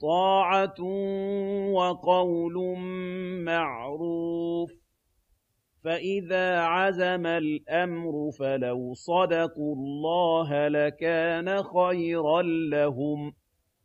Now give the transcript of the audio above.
طَاعَةٌ وَقَوْلٌ مَّعْرُوفٌ ۚ. فَإِذَا عَزَمَ الْأَمْرُ فَلَوْ صَدَقُوا اللَّهَ لَكَانَ خَيْرًا لَّهُمْ.